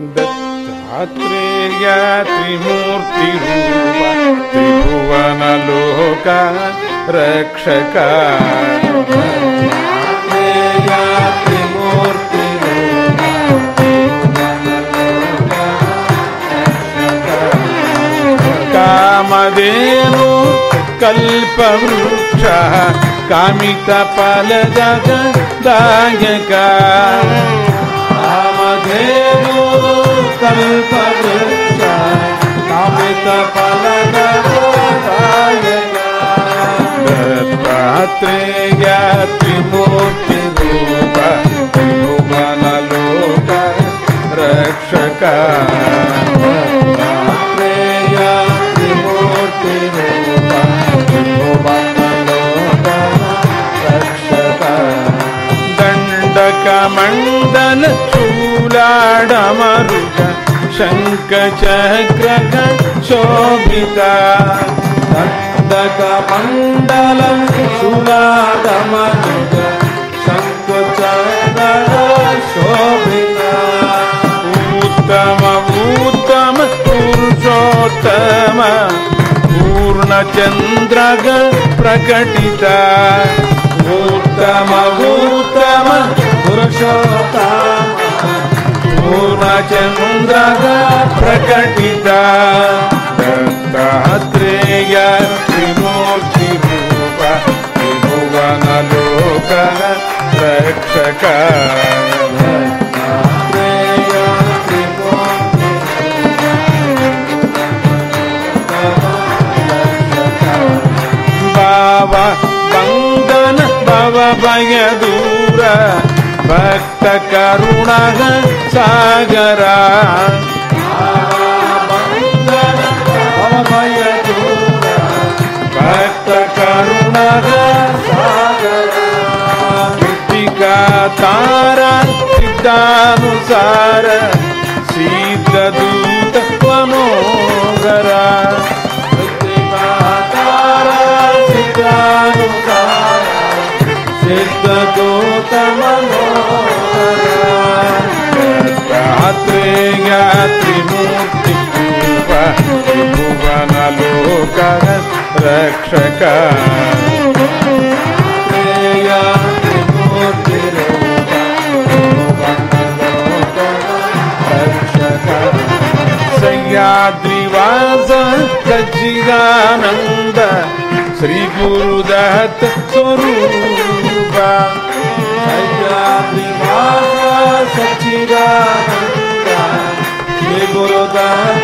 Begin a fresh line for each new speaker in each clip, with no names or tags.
दत्तात्रेय त्रिमूर्तिरूप त्रिभुवनलोक रक्षका। कामधेनु कल्पवृक्षः कामितफलजगदायका याति भोलोक रक्षकाया
रक्षका
दण्डकमण्डन चूलाडमरुज शङ्कचग्रह
शोभितान्दकमङ्गलं सुम शङ्कुचन्द्रोभिता
उत्तमभूतमपुरुषोत्तम पूर्णचन्द्रगप्रकटिता उत्तमभूतम
पुरुषोत्तम।
चन्द्र प्रकटिता। गेय त्रिमूर्तिरूप भुवा भुवनलोक रक्षका। बाबा कङ्गन बाबा भूर भक्त करुण सागरा। भक्त करुण कृतिका तारा सिद्धानुसार सिद्ध दूत मनोहर कर रक्षक। सह्याद्रिवास सच्चिदानन्द श्रीगुरुदत्त स्वरूप।
सह्याद्रिवास श्री गुरुदत्त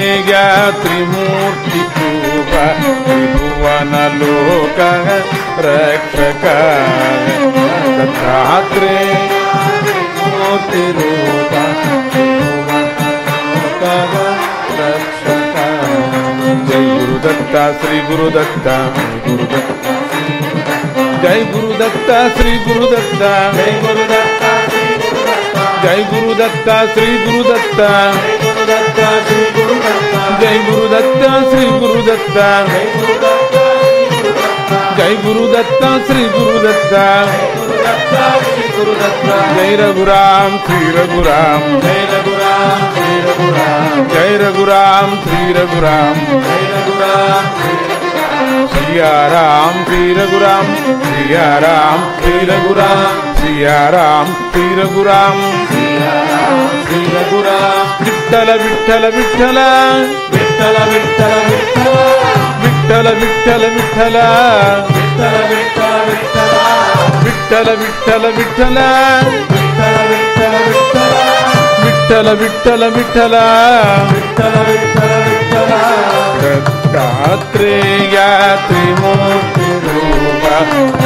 गया त्रिमूर्ति त्रिभुवन लोक रक्षक तथात्रे
मूर्तिरूप दत्ता
जय गुरुदत्ता श्री गुरुदत्ता गुरुदत्ता जय गुरुदत्ता श्री गुरुदत्ता जय
गुरुदत्ता श्री गुरुदत्ता
जय गुरुदत्ता श्री गुरुदत्ता
दत्ता श्री गुरु दत्ता
जय गुरु दत्ता श्री गुरु दत्ता जय गुरु दत्ता श्री गुरु
दत्ता
जय रघुराम श्री रघुराम जय
रघुराम श्री रघुराम
जय रघुराम श्री रघुराम
जय रघुराम
सिया राम श्री रघुराम सिया राम श्री रघुराम सिया राम श्री रघुराम
రఘురాం
విఠల. విఠల విఠల విఠల.
విఠల
విఠల విఠల.
విఠల విఠల విఠల.
విఠల విఠల విఠల.
విఠల విఠల విఠల.
విఠల విఠల విఠల.
విఠల విఠల విఠల.
దత్తాత్రేయ త్రిమూర్తి రూప.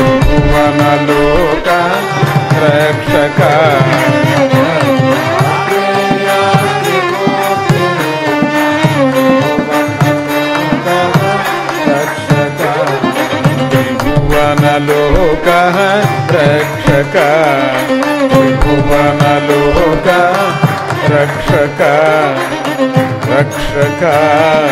रक्षकः रक्षक। त्रिभुवनलोक रक्षक। रक्षका।